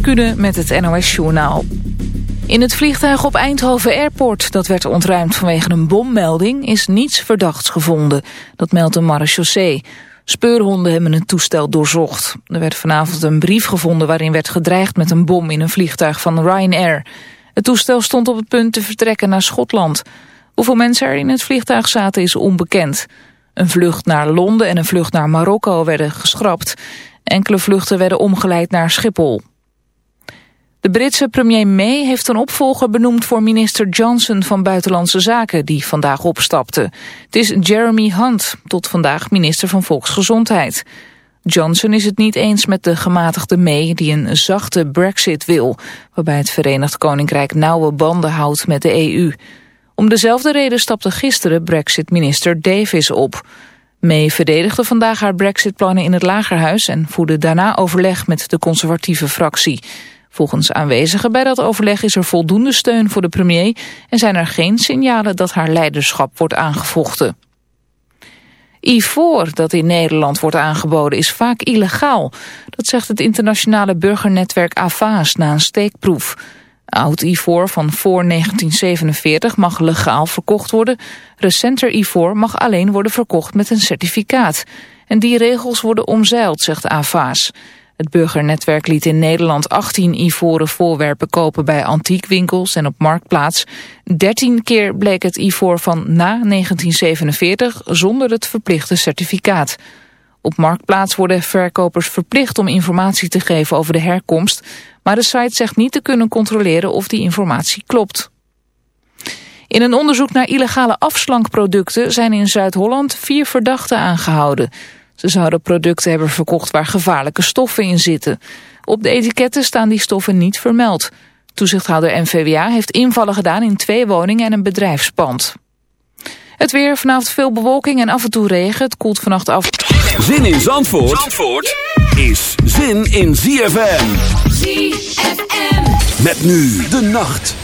Kunnen met het NOS-journaal. In het vliegtuig op Eindhoven Airport, dat werd ontruimd vanwege een bommelding, is niets verdachts gevonden. Dat meldt de marechaussee. Speurhonden hebben het toestel doorzocht. Er werd vanavond een brief gevonden waarin werd gedreigd met een bom in een vliegtuig van Ryanair. Het toestel stond op het punt te vertrekken naar Schotland. Hoeveel mensen er in het vliegtuig zaten is onbekend. Een vlucht naar Londen en een vlucht naar Marokko werden geschrapt. Enkele vluchten werden omgeleid naar Schiphol. De Britse premier May heeft een opvolger benoemd voor minister Johnson van Buitenlandse Zaken, die vandaag opstapte. Het is Jeremy Hunt, tot vandaag minister van Volksgezondheid. Johnson is het niet eens met de gematigde May die een zachte brexit wil, waarbij het Verenigd Koninkrijk nauwe banden houdt met de EU. Om dezelfde reden stapte gisteren brexit-minister Davis op. May verdedigde vandaag haar brexit-plannen in het Lagerhuis en voerde daarna overleg met de conservatieve fractie. Volgens aanwezigen bij dat overleg is er voldoende steun voor de premier en zijn er geen signalen dat haar leiderschap wordt aangevochten. Ivoor dat in Nederland wordt aangeboden is vaak illegaal. Dat zegt het internationale burgernetwerk AVAS na een steekproef. Oud ivoor van voor 1947 mag legaal verkocht worden. Recenter ivoor mag alleen worden verkocht met een certificaat. En die regels worden omzeild, zegt AVAS. Het burgernetwerk liet in Nederland 18 ivoren voorwerpen kopen bij antiekwinkels en op Marktplaats. 13 keer bleek het ivoor van na 1947 zonder het verplichte certificaat. Op Marktplaats worden verkopers verplicht om informatie te geven over de herkomst, maar de site zegt niet te kunnen controleren of die informatie klopt. In een onderzoek naar illegale afslankproducten zijn in Zuid-Holland vier verdachten aangehouden. Ze zouden producten hebben verkocht waar gevaarlijke stoffen in zitten. Op de etiketten staan die stoffen niet vermeld. Toezichthouder NVWA heeft invallen gedaan in twee woningen en een bedrijfspand. Het weer, vanavond veel bewolking en af en toe regen. Het koelt vannacht af. Zin in Zandvoort, Zandvoort is zin in ZFM. ZFM. Met nu de nacht.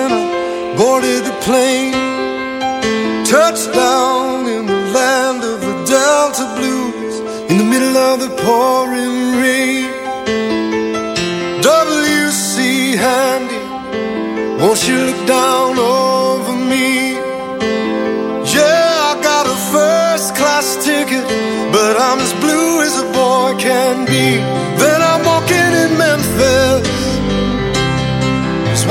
And I boarded the plane. Touchdown in the land of the Delta Blues in the middle of the pouring rain. W.C. Handy, won't you look down over me? Yeah, I got a first class ticket, but I'm as blue as a boy can be.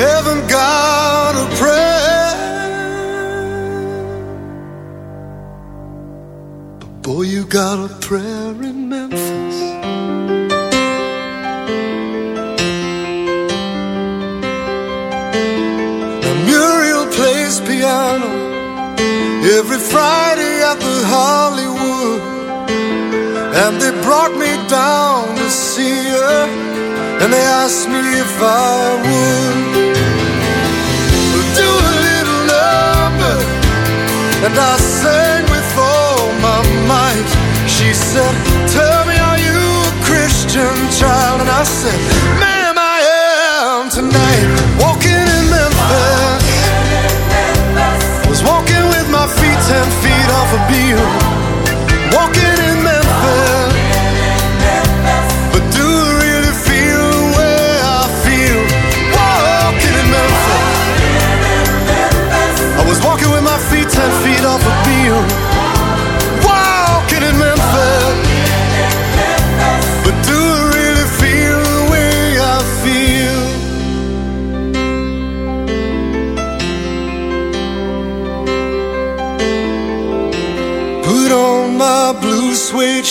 Haven't got a prayer. But boy, you got a prayer in Memphis. Now Muriel plays piano every Friday at the Hollywood. And they brought me down to see her And they asked me if I would A little number And I sang with all my might. She said, tell me are you a Christian child? And I said, ma'am I am tonight. Walking in Memphis. Was walking with my feet ten feet off a beam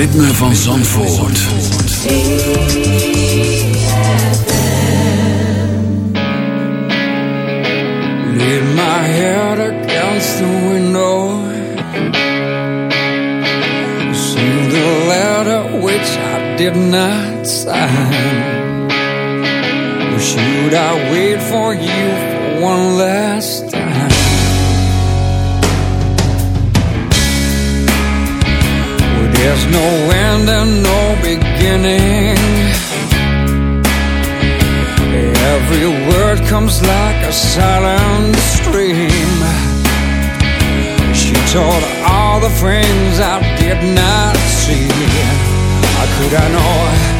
ritme van Zandvoort. Laid my head against the window. See the letter which I did not sign. Should I wait for you for one last time? Well, there's no end and no beginning. Every word comes like a silent stream. She told all the things I did not see. How could I know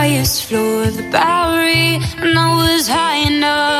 highest floor of the Bowery, and I was high enough.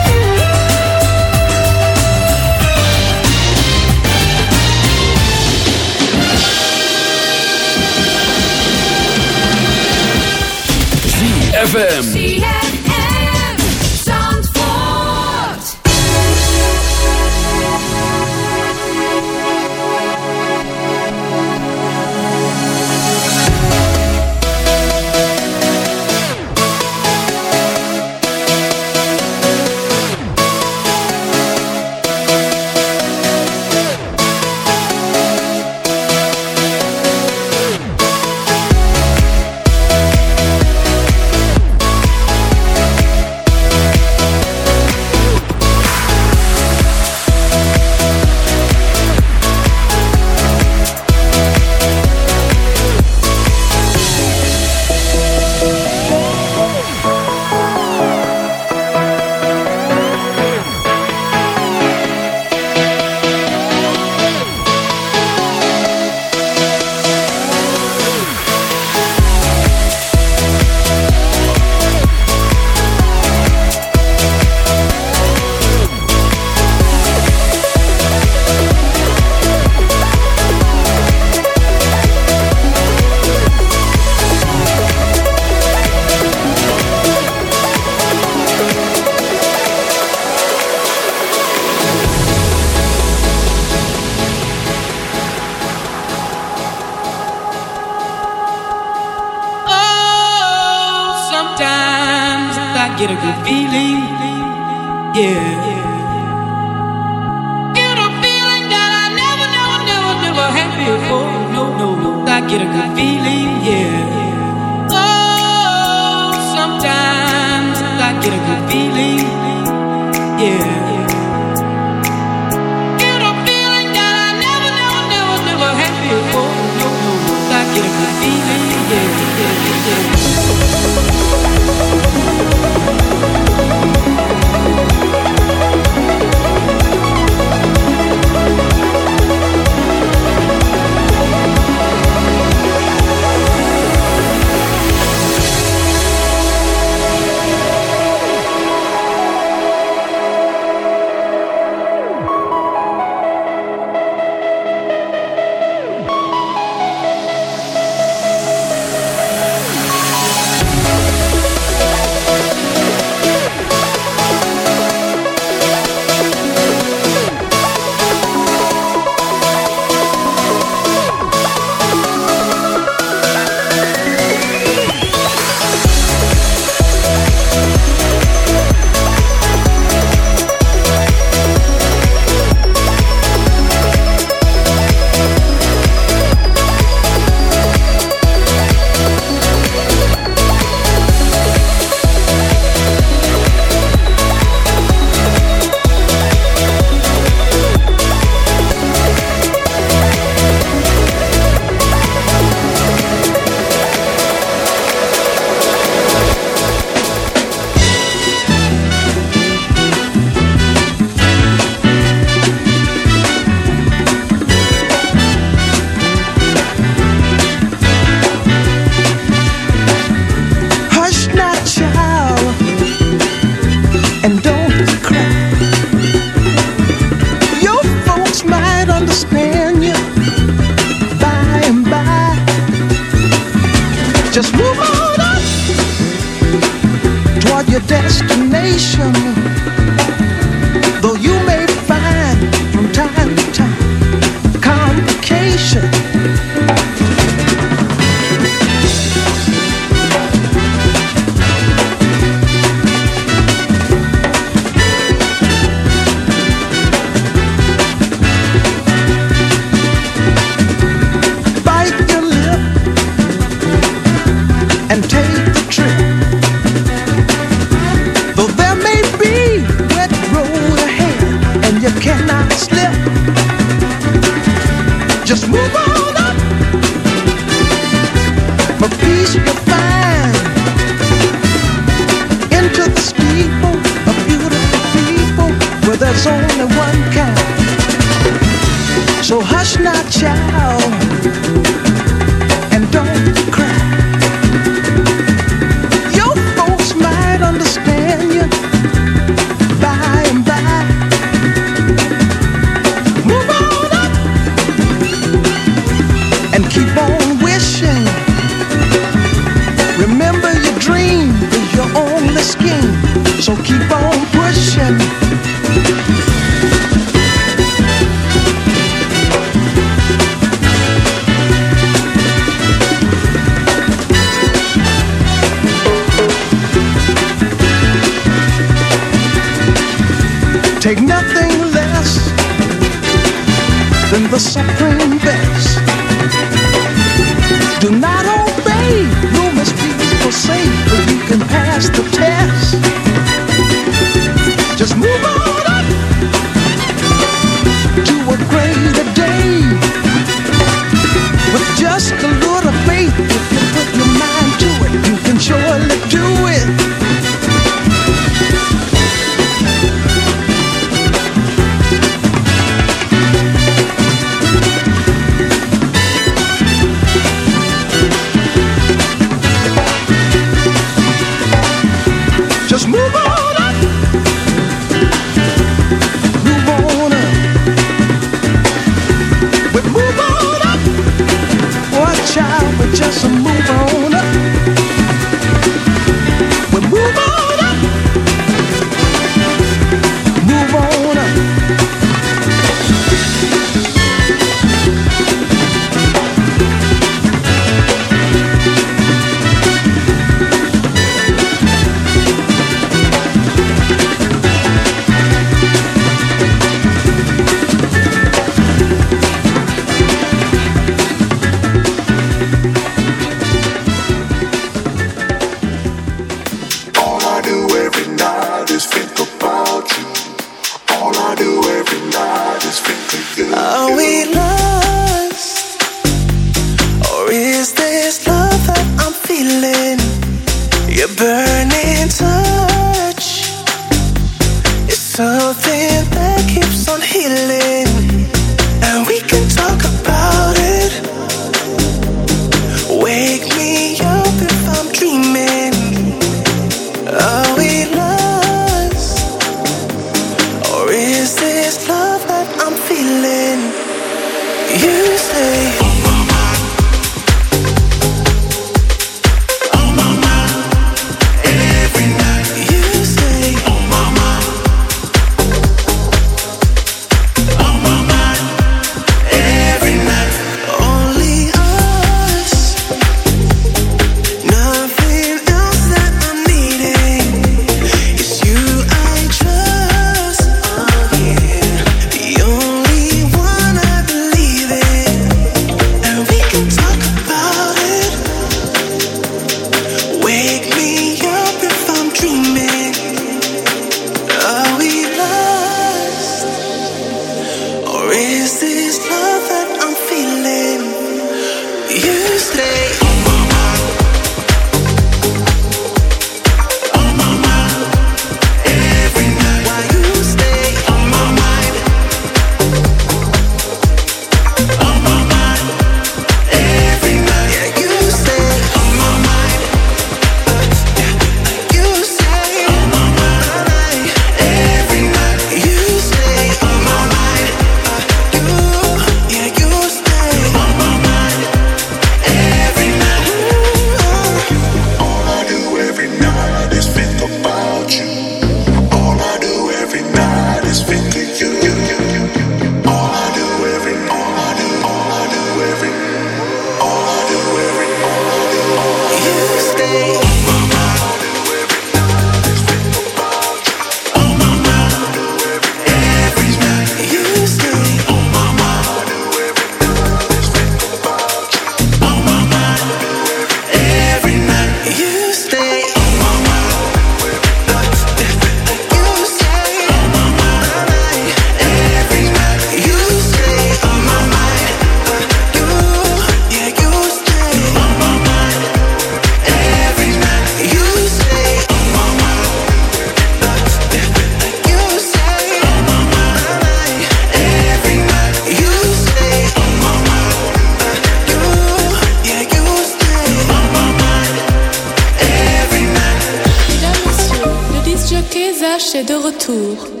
cherchais de retour.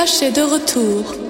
Est de retour.